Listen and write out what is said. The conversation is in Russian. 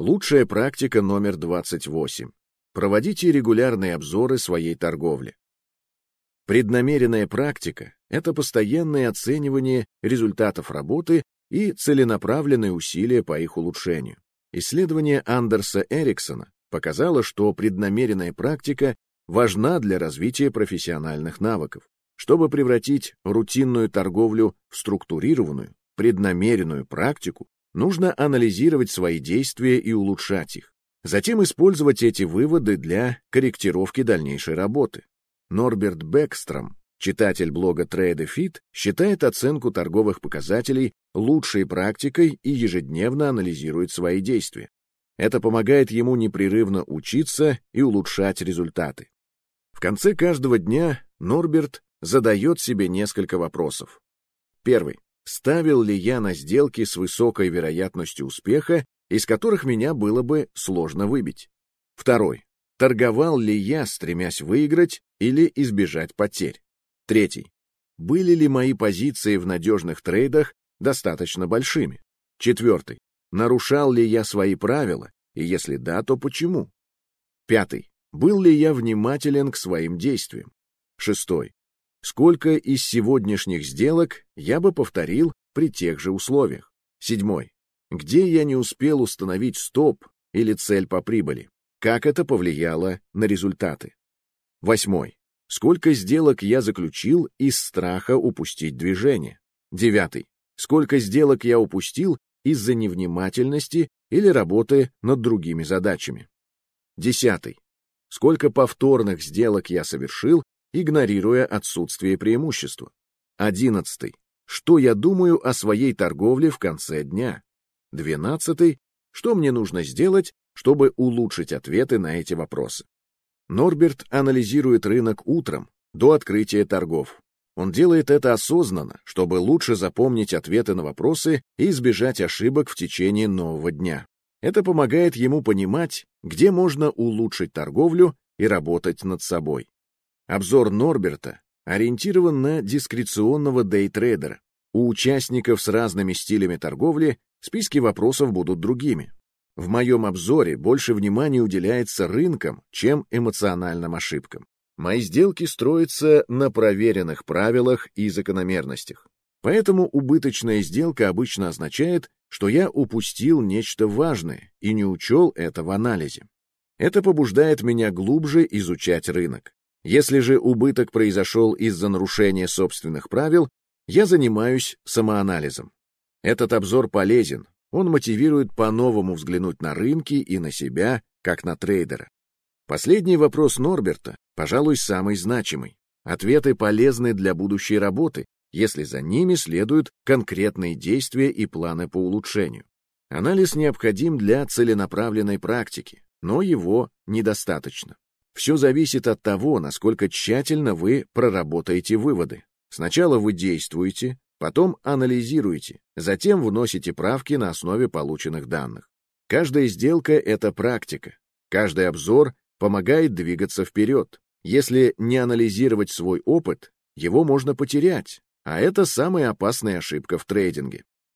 Лучшая практика номер 28. Проводите регулярные обзоры своей торговли. Преднамеренная практика — это постоянное оценивание результатов работы и целенаправленные усилия по их улучшению. Исследование Андерса Эриксона показало, что преднамеренная практика важна для развития профессиональных навыков. Чтобы превратить рутинную торговлю в структурированную, преднамеренную практику, нужно анализировать свои действия и улучшать их. Затем использовать эти выводы для корректировки дальнейшей работы. Норберт Бекстром, читатель блога TradeFit, считает оценку торговых показателей лучшей практикой и ежедневно анализирует свои действия. Это помогает ему непрерывно учиться и улучшать результаты. В конце каждого дня Норберт задает себе несколько вопросов. Первый. Ставил ли я на сделки с высокой вероятностью успеха, из которых меня было бы сложно выбить? Второй. Торговал ли я, стремясь выиграть или избежать потерь? Третий. Были ли мои позиции в надежных трейдах достаточно большими? Четвертый. Нарушал ли я свои правила, и если да, то почему? Пятый. Был ли я внимателен к своим действиям? Шестой. Сколько из сегодняшних сделок я бы повторил при тех же условиях? Седьмой. Где я не успел установить стоп или цель по прибыли? Как это повлияло на результаты? Восьмой. Сколько сделок я заключил из страха упустить движение? Девятый. Сколько сделок я упустил из-за невнимательности или работы над другими задачами? Десятый. Сколько повторных сделок я совершил, игнорируя отсутствие преимущества? Одиннадцатый. Что я думаю о своей торговле в конце дня? Двенадцатый. Что мне нужно сделать, чтобы улучшить ответы на эти вопросы? Норберт анализирует рынок утром, до открытия торгов. Он делает это осознанно, чтобы лучше запомнить ответы на вопросы и избежать ошибок в течение нового дня. Это помогает ему понимать, где можно улучшить торговлю и работать над собой. Обзор Норберта ориентирован на дискреционного дейтрейдера. У участников с разными стилями торговли списки вопросов будут другими. В моем обзоре больше внимания уделяется рынкам, чем эмоциональным ошибкам. Мои сделки строятся на проверенных правилах и закономерностях. Поэтому убыточная сделка обычно означает, что я упустил нечто важное и не учел это в анализе. Это побуждает меня глубже изучать рынок. Если же убыток произошел из-за нарушения собственных правил, я занимаюсь самоанализом. Этот обзор полезен, он мотивирует по-новому взглянуть на рынки и на себя, как на трейдера. Последний вопрос Норберта, пожалуй, самый значимый. Ответы полезны для будущей работы, если за ними следуют конкретные действия и планы по улучшению. Анализ необходим для целенаправленной практики, но его недостаточно. Все зависит от того, насколько тщательно вы проработаете выводы. Сначала вы действуете, потом анализируете, затем вносите правки на основе полученных данных. Каждая сделка — это практика. Каждый обзор помогает двигаться вперед. Если не анализировать свой опыт, его можно потерять, а это самая опасная ошибка в трейдинге.